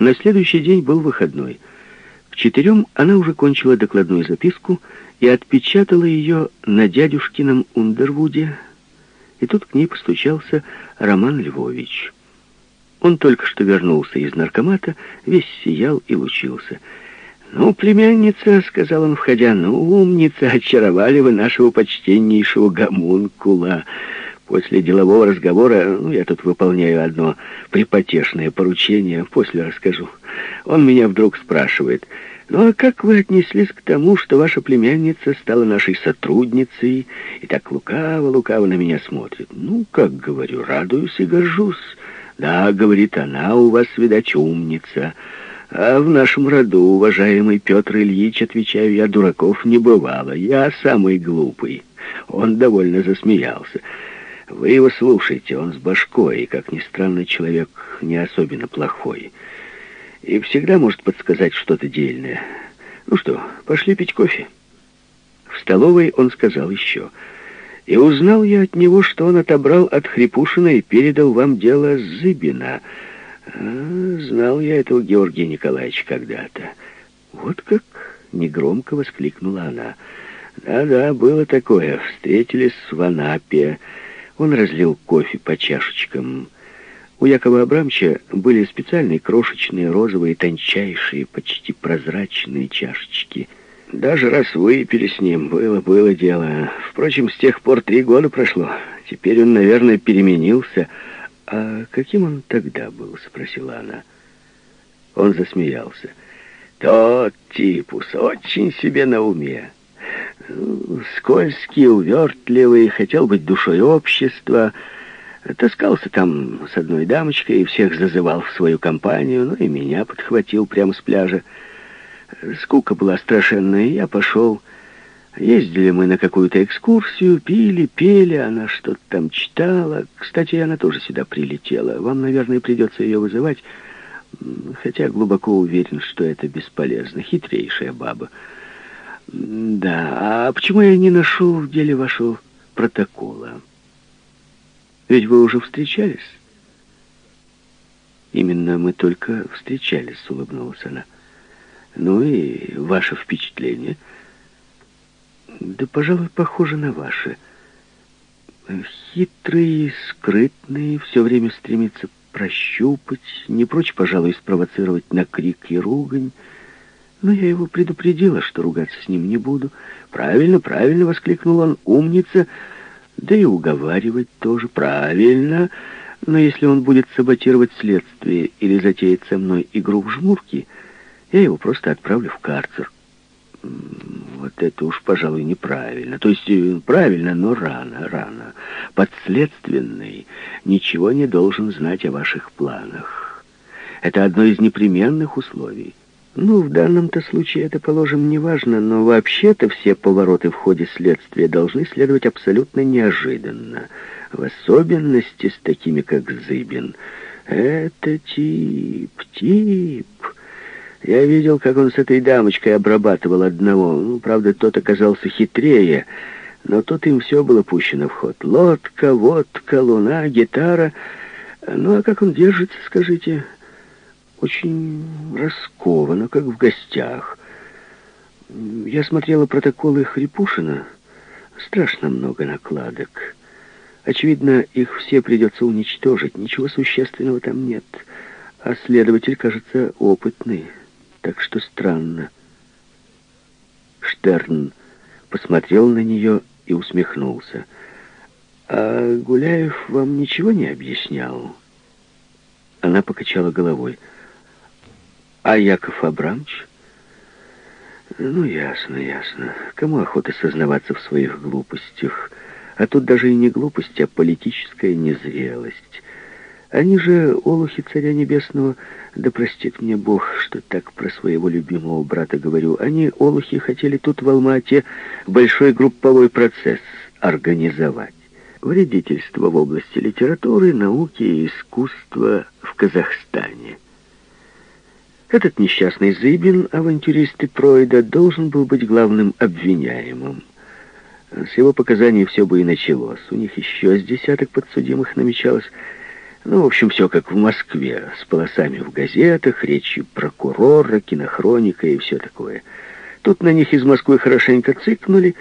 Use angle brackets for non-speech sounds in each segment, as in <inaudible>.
На следующий день был выходной. К четырем она уже кончила докладную записку и отпечатала ее на дядюшкином Ундервуде, и тут к ней постучался Роман Львович. Он только что вернулся из наркомата, весь сиял и лучился. «Ну, племянница», — сказал он, входя, — «ну, умница, очаровали вы нашего почтеннейшего гомункула». После делового разговора, ну, я тут выполняю одно припотешное поручение, после расскажу. Он меня вдруг спрашивает, ну, а как вы отнеслись к тому, что ваша племянница стала нашей сотрудницей и так лукаво-лукаво на меня смотрит? Ну, как говорю, радуюсь и горжусь. Да, говорит она, у вас, видать, умница. А в нашем роду, уважаемый Петр Ильич, отвечаю я, дураков не бывало. Я самый глупый. Он довольно засмеялся. Вы его слушайте, он с башкой, и, как ни странно, человек не особенно плохой. И всегда может подсказать что-то дельное. Ну что, пошли пить кофе? В столовой он сказал еще. И узнал я от него, что он отобрал от Хрипушина и передал вам дело Зыбина. А, знал я этого Георгия Николаевича когда-то. Вот как негромко воскликнула она. Да-да, было такое. Встретились в Анапе. Он разлил кофе по чашечкам. У Якова Абрамовича были специальные крошечные, розовые, тончайшие, почти прозрачные чашечки. Даже раз выпили с ним, было, было дело. Впрочем, с тех пор три года прошло. Теперь он, наверное, переменился. «А каким он тогда был?» — спросила она. Он засмеялся. «Тот типус, очень себе на уме скользкий, увертливый, хотел быть душой общества, таскался там с одной дамочкой и всех зазывал в свою компанию, ну и меня подхватил прямо с пляжа. Скука была страшенная, я пошел. Ездили мы на какую-то экскурсию, пили, пели, она что-то там читала. Кстати, она тоже сюда прилетела. Вам, наверное, придется ее вызывать, хотя глубоко уверен, что это бесполезно. Хитрейшая баба. Да, а почему я не нашел в деле вашего протокола? Ведь вы уже встречались? Именно мы только встречались, улыбнулась она. Ну и ваше впечатление? Да, пожалуй, похоже на ваше. Хитрый, скрытный, все время стремится прощупать, не прочь, пожалуй, спровоцировать на крик и ругань, но я его предупредила, что ругаться с ним не буду. «Правильно, правильно!» — воскликнул он. «Умница!» «Да и уговаривать тоже правильно!» Но если он будет саботировать следствие или затеять со мной игру в жмурки, я его просто отправлю в карцер. Вот это уж, пожалуй, неправильно. То есть э, правильно, но рано, рано. Подследственный ничего не должен знать о ваших планах. Это одно из непременных условий. Ну, в данном-то случае это, положим, не важно, но вообще-то все повороты в ходе следствия должны следовать абсолютно неожиданно, в особенности с такими, как Зыбин. Это тип, тип. Я видел, как он с этой дамочкой обрабатывал одного. Ну, правда, тот оказался хитрее, но тут им все было пущено в ход. Лодка, водка, луна, гитара. Ну, а как он держится, скажите очень раскованно, как в гостях. Я смотрела протоколы Хрипушина. Страшно много накладок. Очевидно, их все придется уничтожить. Ничего существенного там нет. А следователь, кажется, опытный. Так что странно. Штерн посмотрел на нее и усмехнулся. «А Гуляев вам ничего не объяснял?» Она покачала головой. А Яков Абрамович? Ну, ясно, ясно. Кому охота сознаваться в своих глупостях? А тут даже и не глупость, а политическая незрелость. Они же, олухи царя небесного, да простит мне Бог, что так про своего любимого брата говорю, они, олухи, хотели тут в Алмате большой групповой процесс организовать. Вредительство в области литературы, науки и искусства в Казахстане. Этот несчастный Зыбин, авантюрист и Пройда, должен был быть главным обвиняемым. С его показаний все бы и началось. У них еще с десяток подсудимых намечалось. Ну, в общем, все как в Москве, с полосами в газетах, речи прокурора, кинохроника и все такое. Тут на них из Москвы хорошенько цикнули.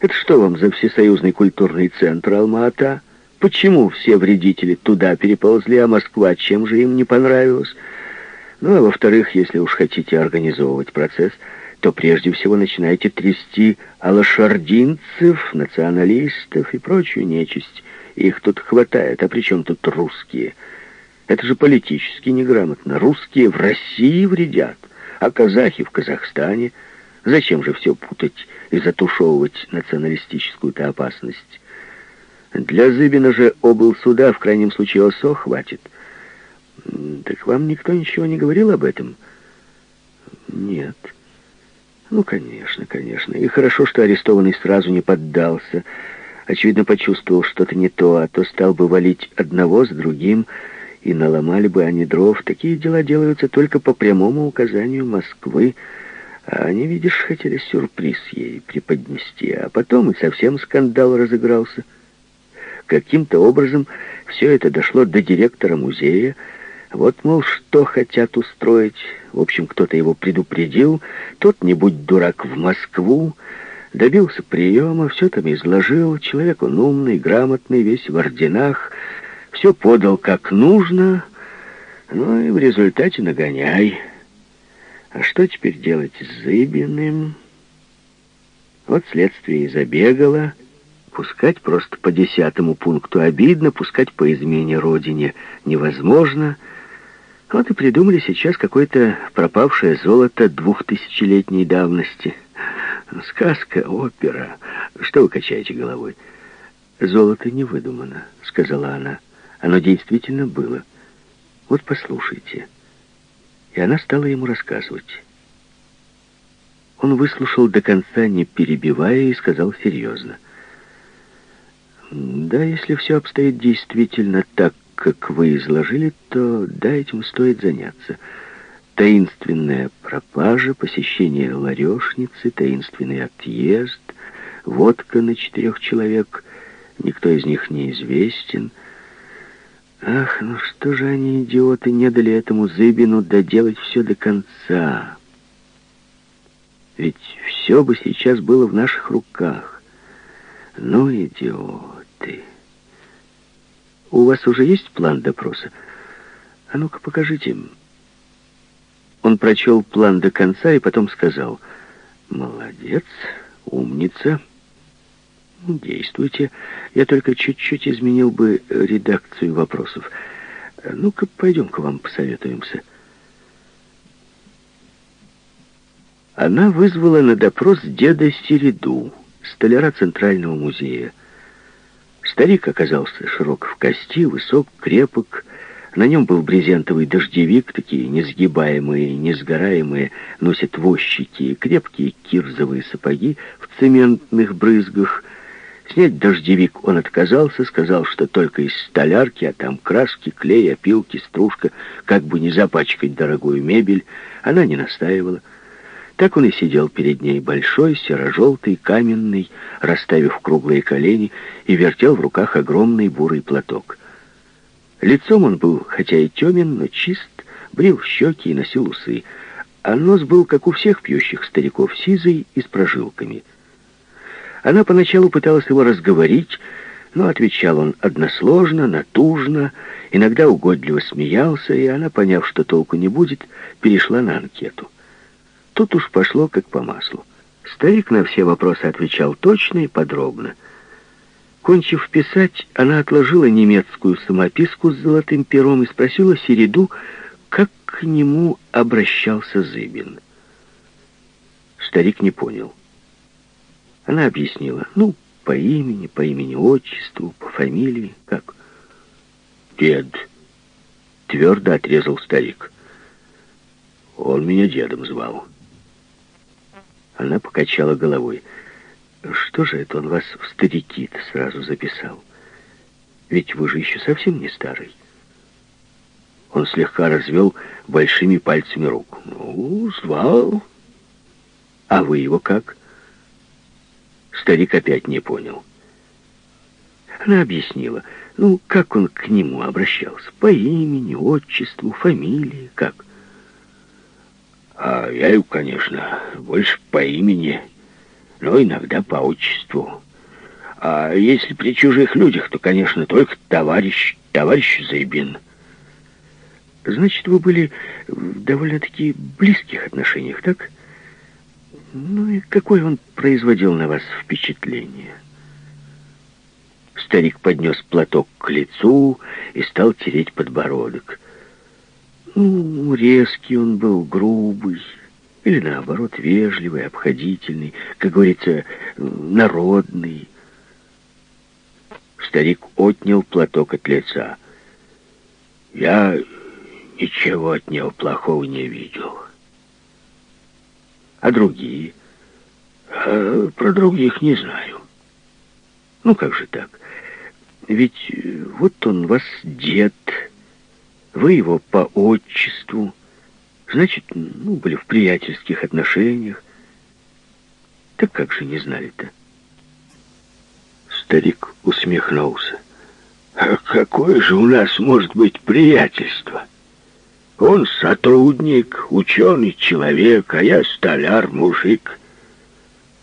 Это что вам за всесоюзный культурный центр Алма-Ата? Почему все вредители туда переползли, а Москва чем же им не понравилась? Ну, а во-вторых, если уж хотите организовывать процесс, то прежде всего начинайте трясти алашардинцев, националистов и прочую нечисть. Их тут хватает, а при чем тут русские? Это же политически неграмотно. Русские в России вредят, а казахи в Казахстане. Зачем же все путать и затушевывать националистическую-то опасность? Для Зыбина же облсуда в крайнем случае ОСО хватит. Так вам никто ничего не говорил об этом? Нет. Ну, конечно, конечно. И хорошо, что арестованный сразу не поддался. Очевидно, почувствовал что-то не то, а то стал бы валить одного с другим, и наломали бы они дров. Такие дела делаются только по прямому указанию Москвы. А они, видишь, хотели сюрприз ей преподнести, а потом и совсем скандал разыгрался. Каким-то образом все это дошло до директора музея, вот, мол, что хотят устроить. В общем, кто-то его предупредил. Тот, не будь дурак, в Москву. Добился приема, все там изложил. Человек он умный, грамотный, весь в орденах. Все подал как нужно. Ну и в результате нагоняй. А что теперь делать с Зыбиным? Вот следствие и забегало. Пускать просто по десятому пункту обидно, пускать по измене родине невозможно — вот и придумали сейчас какое-то пропавшее золото двухтысячелетней давности. Сказка, опера. Что вы качаете головой? Золото не выдумано, сказала она. Оно действительно было. Вот послушайте. И она стала ему рассказывать. Он выслушал до конца, не перебивая, и сказал серьезно. Да, если все обстоит действительно так, как вы изложили, то да, этим стоит заняться. Таинственная пропажа, посещение ларешницы, таинственный отъезд, водка на четырех человек, никто из них не известен. Ах, ну что же они, идиоты, не дали этому Зыбину доделать все до конца. Ведь все бы сейчас было в наших руках. Ну, идиоты... У вас уже есть план допроса? А ну-ка, покажите. Он прочел план до конца и потом сказал, «Молодец, умница, действуйте. Я только чуть-чуть изменил бы редакцию вопросов. Ну-ка, пойдем к вам посоветуемся». Она вызвала на допрос деда Середу, столяра Центрального музея. Старик оказался широк в кости, высок, крепок. На нем был брезентовый дождевик, такие несгибаемые, несгораемые, носят возчики, крепкие кирзовые сапоги в цементных брызгах. Снять дождевик он отказался, сказал, что только из столярки, а там краски, клей, опилки, стружка, как бы не запачкать дорогую мебель. Она не настаивала. Так он и сидел перед ней, большой, серо-желтый, каменный, расставив круглые колени, и вертел в руках огромный бурый платок. Лицом он был, хотя и темен, но чист, брил щеки и носил усы, а нос был, как у всех пьющих стариков, сизый и с прожилками. Она поначалу пыталась его разговорить, но отвечал он односложно, натужно, иногда угодливо смеялся, и она, поняв, что толку не будет, перешла на анкету. Тут уж пошло как по маслу. Старик на все вопросы отвечал точно и подробно. Кончив писать, она отложила немецкую самописку с золотым пером и спросила Середу, как к нему обращался Зыбин. Старик не понял. Она объяснила, ну, по имени, по имени-отчеству, по фамилии, как? «Дед», — твердо отрезал старик. «Он меня дедом звал». Она покачала головой. «Что же это он вас в старики-то сразу записал? Ведь вы же еще совсем не старый». Он слегка развел большими пальцами руку. «Ну, звал. А вы его как?» Старик опять не понял. Она объяснила. Ну, как он к нему обращался? По имени, отчеству, фамилии, как? А я его, конечно, больше по имени, но иногда по отчеству. А если при чужих людях, то, конечно, только товарищ, товарищ Зайбин. Значит, вы были в довольно-таки близких отношениях, так? Ну и какое он производил на вас впечатление? Старик поднес платок к лицу и стал тереть подбородок. Ну, резкий он был, грубый, или наоборот, вежливый, обходительный, как говорится, народный. Старик отнял платок от лица. Я ничего от него плохого не видел. А другие? А про других не знаю. Ну как же так? Ведь вот он вас дед, вы его по отчеству, значит, ну, были в приятельских отношениях. Так как же не знали-то? Старик усмехнулся. А какое же у нас может быть приятельство? Он сотрудник, ученый человек, а я столяр, мужик.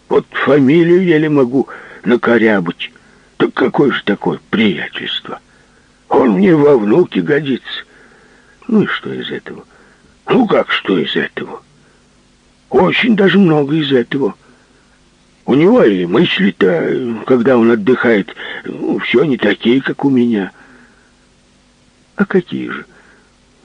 Вот фамилию еле могу накорябать. Так какое же такое приятельство? Он мне во внуки годится. Ну и что из этого? Ну как что из этого? Очень даже много из этого. У него и мысли-то, когда он отдыхает, ну, все не такие, как у меня. А какие же?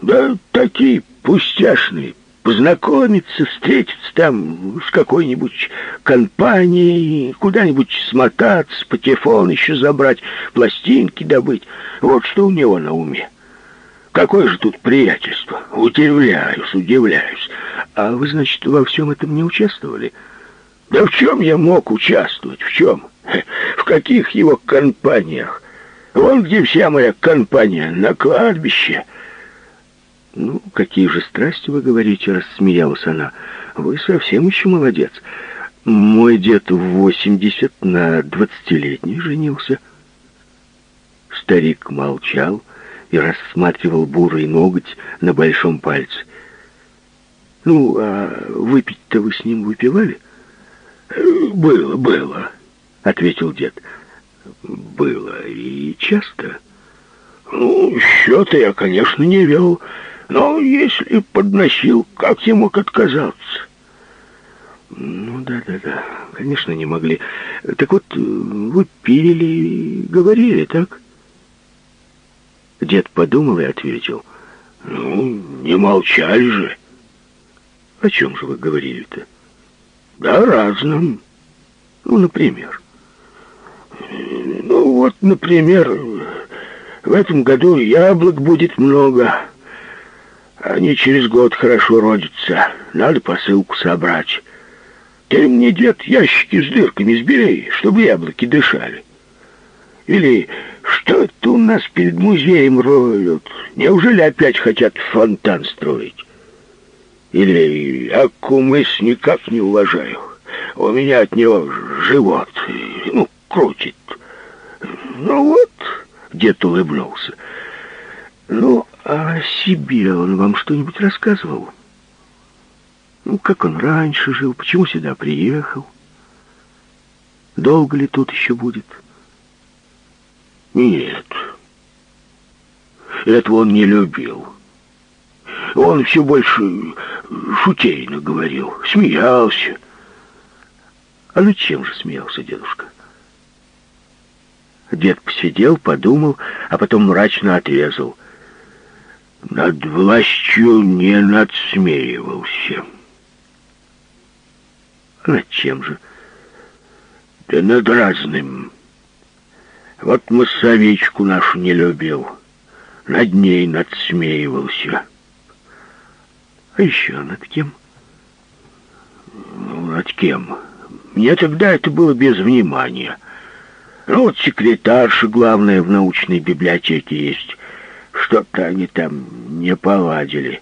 Да такие пустяшные. Познакомиться, встретиться там с какой-нибудь компанией, куда-нибудь смотаться, патефон еще забрать, пластинки добыть. Вот что у него на уме. Какое же тут приятельство? Удивляюсь, удивляюсь. А вы, значит, во всем этом не участвовали? Да в чем я мог участвовать? В чем? В каких его компаниях? Вон где вся моя компания, на кладбище. «Ну, какие же страсти вы говорите?» — рассмеялась она. «Вы совсем еще молодец. Мой дед в восемьдесят на двадцатилетний женился». Старик молчал и рассматривал бурый ноготь на большом пальце. «Ну, а выпить-то вы с ним выпивали?» «Было, было», — ответил дед. «Было и часто?» «Ну, счета я, конечно, не вел». Но если подносил, как я мог отказаться? Ну, да-да-да, конечно, не могли. Так вот, вы пили говорили, так? Дед подумал и ответил. Ну, не молчали же. О чем же вы говорили-то? Да, разным. Ну, например. Ну, вот, например, в этом году яблок будет много. Они через год хорошо родятся. Надо посылку собрать. Ты мне, дед, ящики с дырками сбери, чтобы яблоки дышали. Или что это нас перед музеем роют? Неужели опять хотят фонтан строить? Или я кумыс никак не уважаю. У меня от него живот, ну, крутит. Ну вот, дед улыбнулся. Ну, а о себе он вам что-нибудь рассказывал? Ну, как он раньше жил, почему сюда приехал? Долго ли тут еще будет? Нет. Этого он не любил. Он все больше шутейно говорил, смеялся. А над чем же смеялся дедушка? Дед посидел, подумал, а потом мрачно отрезал — над властью не надсмеивался. Над чем же? Да над разным. Вот массовичку нашу не любил. Над ней надсмеивался. А еще над кем? Ну, над кем? Мне тогда это было без внимания. Ну, вот секретарша главная в научной библиотеке есть. Что-то они там не поладили.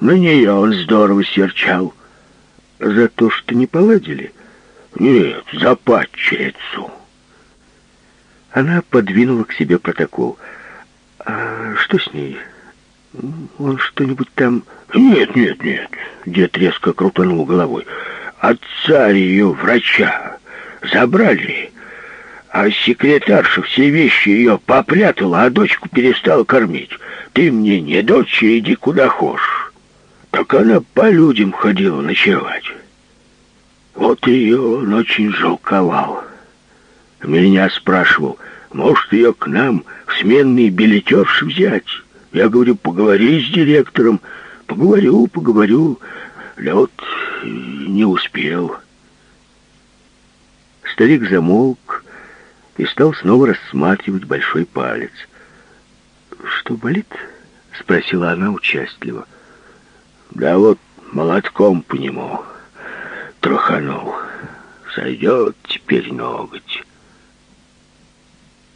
На нее он здорово серчал. За то, что не поладили? Нет, за падчерицу. Она подвинула к себе протокол. «А что с ней? Он что-нибудь там...» «Нет, нет, нет», — дед резко крутанул головой. «Отца ее, врача, забрали, а секретарша все вещи ее попрятала, а дочку перестала кормить. Ты мне не дочь, иди куда хочешь». Так она по людям ходила ночевать. Вот ее он очень жалковал. Меня спрашивал, может, ее к нам в сменный билетерш взять? Я говорю, поговори с директором. Поговорю, поговорю. Да вот не успел. Старик замолк и стал снова рассматривать большой палец. «Что болит?» — спросила она участливо. «Да вот молотком по нему троханул. Сойдет теперь ноготь».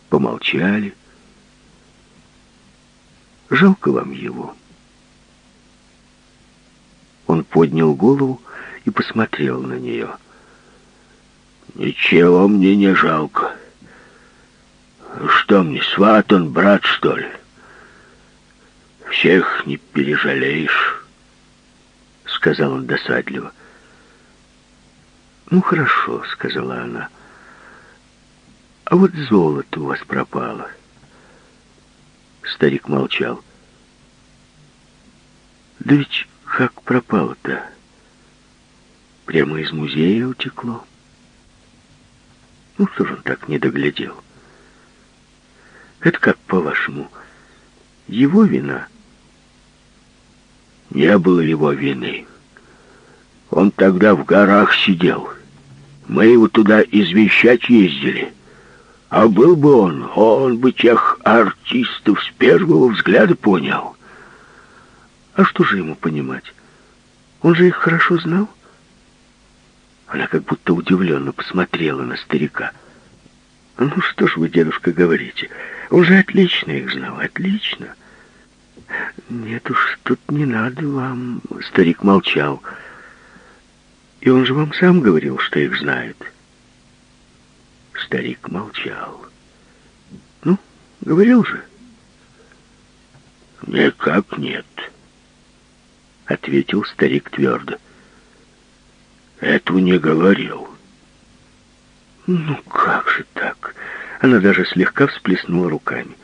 Помолчали. «Жалко вам его». Он поднял голову и посмотрел на нее. «Ничего мне не жалко. Что мне, сват он, брат, что ли? Всех не пережалеешь», — сказал он досадливо. «Ну, хорошо», — сказала она. А вот золото у вас пропало. Старик молчал. Да ведь как пропало-то? Прямо из музея утекло. Ну, что же он так не доглядел? Это как, по-вашему, его вина? Не было его вины. Он тогда в горах сидел. Мы его туда извещать ездили. А был бы он, он бы тех артистов с первого взгляда понял. А что же ему понимать? Он же их хорошо знал. Она как будто удивленно посмотрела на старика. «Ну что ж вы, дедушка, говорите? Он же отлично их знал, отлично». «Нет уж, тут не надо вам...» Старик молчал. «И он же вам сам говорил, что их знает». Старик молчал. «Ну, говорил же?» «Никак нет», — ответил старик твердо. «Этого не говорил». «Ну как же так?» Она даже слегка всплеснула руками.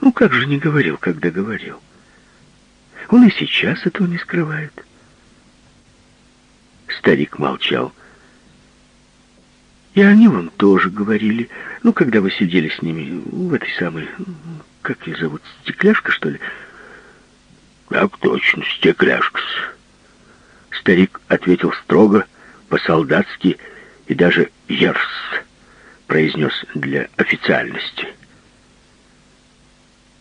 «Ну как же не говорил, когда говорил?» «Он и сейчас этого не скрывает». Старик молчал. И они вам тоже говорили, ну, когда вы сидели с ними в этой самой, как ее зовут, стекляшка, что ли? Так точно, стекляшка Старик ответил строго, по-солдатски и даже ерс произнес для официальности.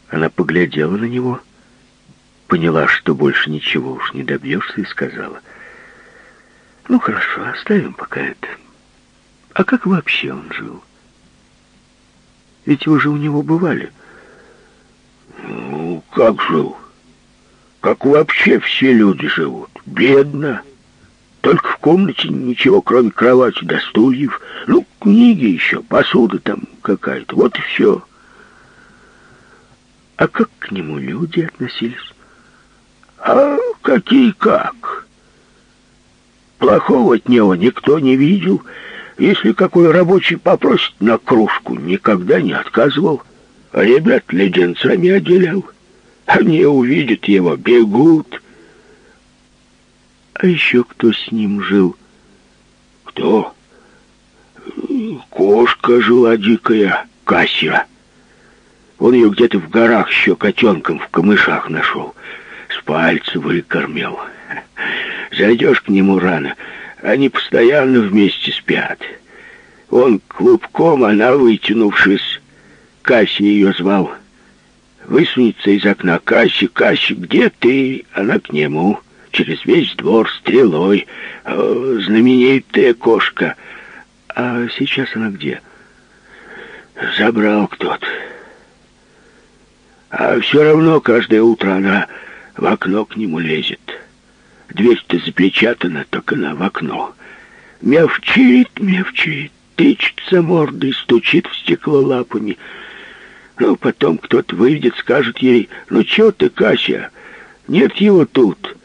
Она поглядела на него, поняла, что больше ничего уж не добьешься, и сказала, «Ну, хорошо, оставим пока это». А как вообще он жил? Ведь вы же у него бывали. Ну, как жил? Как вообще все люди живут. Бедно. Только в комнате ничего, кроме кровати до стульев. Ну, книги еще, посуда там какая-то. Вот и все. А как к нему люди относились? А какие как? Плохого от него никто не видел. Если какой рабочий попросит на кружку, никогда не отказывал. А ребят леденцами отделял. Они увидят его, бегут. А еще кто с ним жил? Кто? Кошка жила дикая, Кася. Он ее где-то в горах еще котенком в камышах нашел. С пальца выкормил. Зайдешь к нему рано — они постоянно вместе спят. Он клубком, она, вытянувшись, Касси ее звал. Высунется из окна Касси, Касси, где ты? Она к нему. Через весь двор стрелой. О, знаменитая кошка. А сейчас она где? Забрал кто-то. А все равно каждое утро она в окно к нему лезет. Дверь-то запечатана, только она в окно. Мевчит, мевчит. тычется мордой, стучит в стекло лапами. Ну, потом кто-то выйдет, скажет ей, «Ну, чё ты, Кася, нет его тут».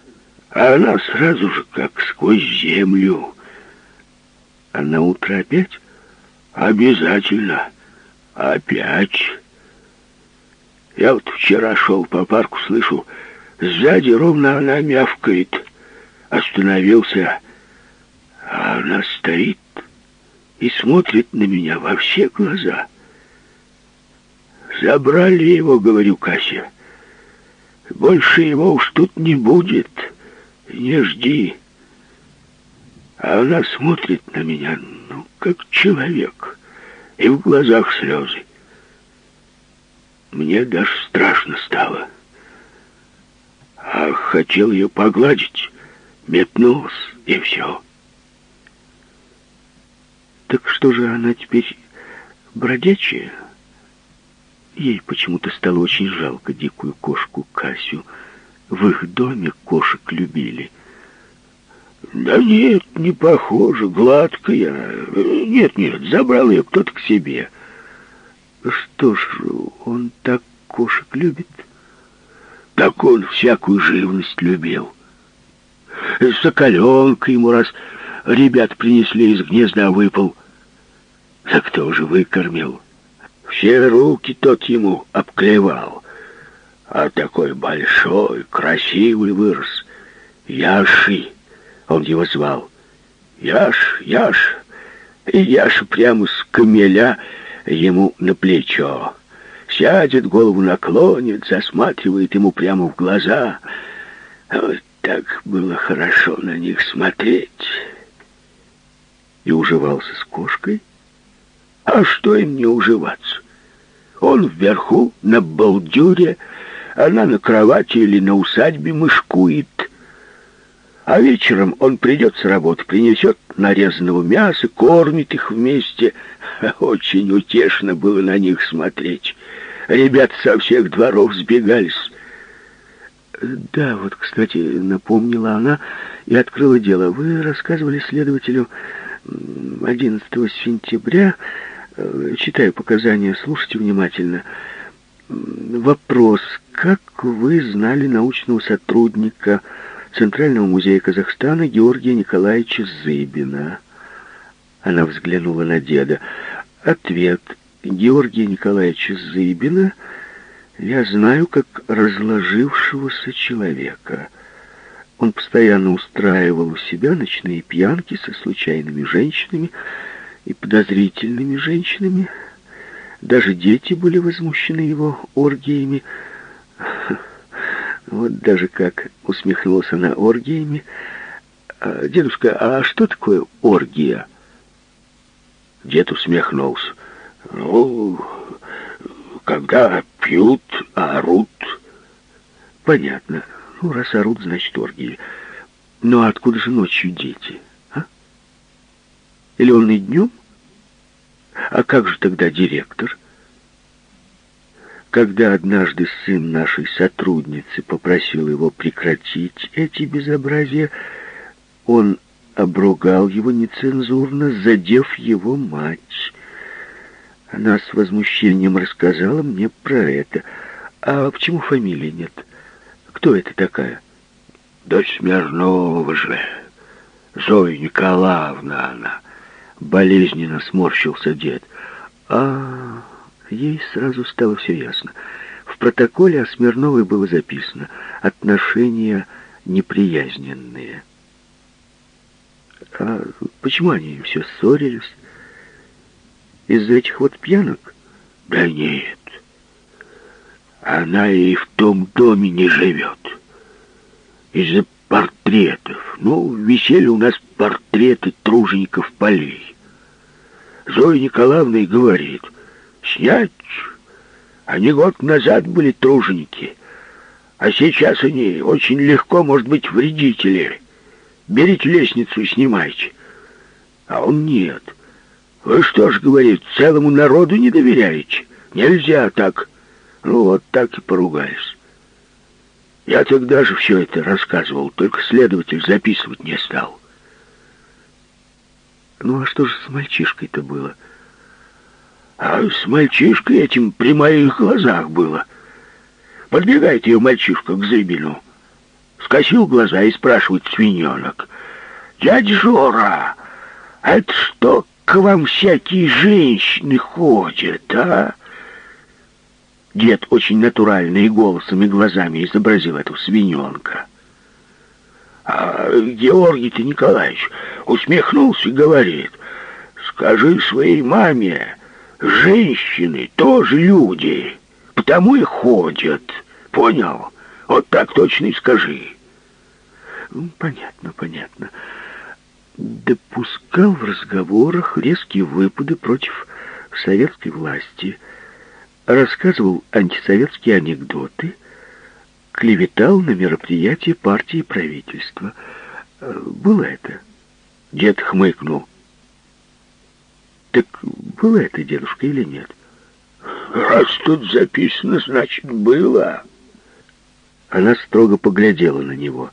А она сразу же, как сквозь землю. А на утро опять? Обязательно. Опять. Я вот вчера шел по парку, слышу, сзади ровно она мявкает. Остановился, а она стоит и смотрит на меня во все глаза. «Забрали его, — говорю Кася. Больше его уж тут не будет. Не жди». А она смотрит на меня, ну, как человек, и в глазах слезы. Мне даже страшно стало. А хотел ее погладить, метнулся, и все. Так что же она теперь бродячая? Ей почему-то стало очень жалко дикую кошку Касю. В их доме кошек любили. Да нет, не похоже, гладкая. Нет, нет, забрал ее кто-то к себе. Что ж, он так кошек любит? Так он всякую живность любил. Соколенка ему раз ребят принесли из гнезда, выпал. Да кто же выкормил? Все руки тот ему обклевал. А такой большой, красивый вырос. Яши, он его звал. Яш, Яш. И Яша прямо с камеля ему на плечо. Сядет, голову наклонит, засматривает ему прямо в глаза. Так было хорошо на них смотреть. И уживался с кошкой? А что им не уживаться? Он вверху, на балдюре, она на кровати или на усадьбе мышкует. А вечером он придет с работы, принесет нарезанного мяса, кормит их вместе. <laughs> Очень утешно было на них смотреть. Ребята со всех дворов сбегались. Да, вот, кстати, напомнила она и открыла дело. Вы рассказывали следователю 11 сентября, э, читаю показания, слушайте внимательно. Вопрос, как вы знали научного сотрудника Центрального музея Казахстана Георгия Николаевича Зыбина. Она взглянула на деда. Ответ. Георгия Николаевича Зыбина я знаю как разложившегося человека. Он постоянно устраивал у себя ночные пьянки со случайными женщинами и подозрительными женщинами. Даже дети были возмущены его оргиями. <laughs> Вот даже как усмехнулся на оргиями. А, «Дедушка, а что такое оргия?» Дед усмехнулся. «Ну, когда пьют, орут». «Понятно. Ну, раз орут, значит оргии. Но откуда же ночью дети, а? Или он и днем? А как же тогда директор?» Когда однажды сын нашей сотрудницы попросил его прекратить эти безобразия, он обругал его нецензурно, задев его мать. Она с возмущением рассказала мне про это. А почему фамилии нет? Кто это такая? Дочь Смирнова же. Зоя Николаевна она. Болезненно сморщился дед. А, Ей сразу стало все ясно. В протоколе о Смирновой было записано «отношения неприязненные». А почему они все ссорились? Из-за этих вот пьянок? Да нет. Она и в том доме не живет. Из-за портретов. Ну, висели у нас портреты тружеников полей. Зоя Николаевна и говорит — Снять? Они год назад были труженики, а сейчас они очень легко, может быть, вредители. Берите лестницу и снимайте. А он нет. Вы что ж, говорит, целому народу не доверяете? Нельзя так. Ну, вот так и поругались. Я тогда же все это рассказывал, только следователь записывать не стал. Ну, а что же с мальчишкой-то было? А с мальчишкой этим при моих глазах было. Подбегает ее мальчишка к Зыбину. Скосил глаза и спрашивает свиненок. «Дядя Жора, а это что к вам всякие женщины ходят, а?» Дед очень натурально и голосом, и глазами изобразил эту свиненка. А Георгий-то Николаевич усмехнулся и говорит, «Скажи своей маме, женщины тоже люди, потому и ходят. Понял? Вот так точно и скажи». Понятно, понятно. Допускал в разговорах резкие выпады против советской власти, рассказывал антисоветские анекдоты — клеветал на мероприятии партии и правительства. Э, было это? Дед хмыкнул. Так было это, дедушка, или нет? Раз тут записано, значит, было. Она строго поглядела на него.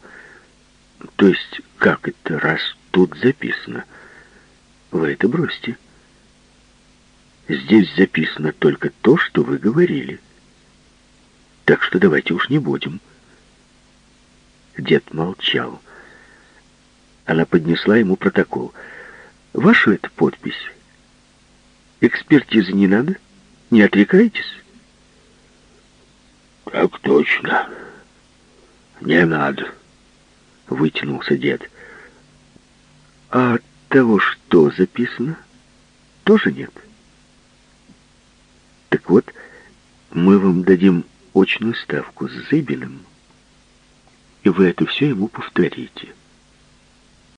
То есть, как это, раз тут записано? Вы это бросьте. Здесь записано только то, что вы говорили. — так что давайте уж не будем. Дед молчал. Она поднесла ему протокол. Вашу это подпись? Экспертизы не надо? Не отрекаетесь? Так точно. Не надо. Вытянулся дед. А того, что записано, тоже нет. Так вот, мы вам дадим очную ставку с Зыбиным, и вы это все ему повторите.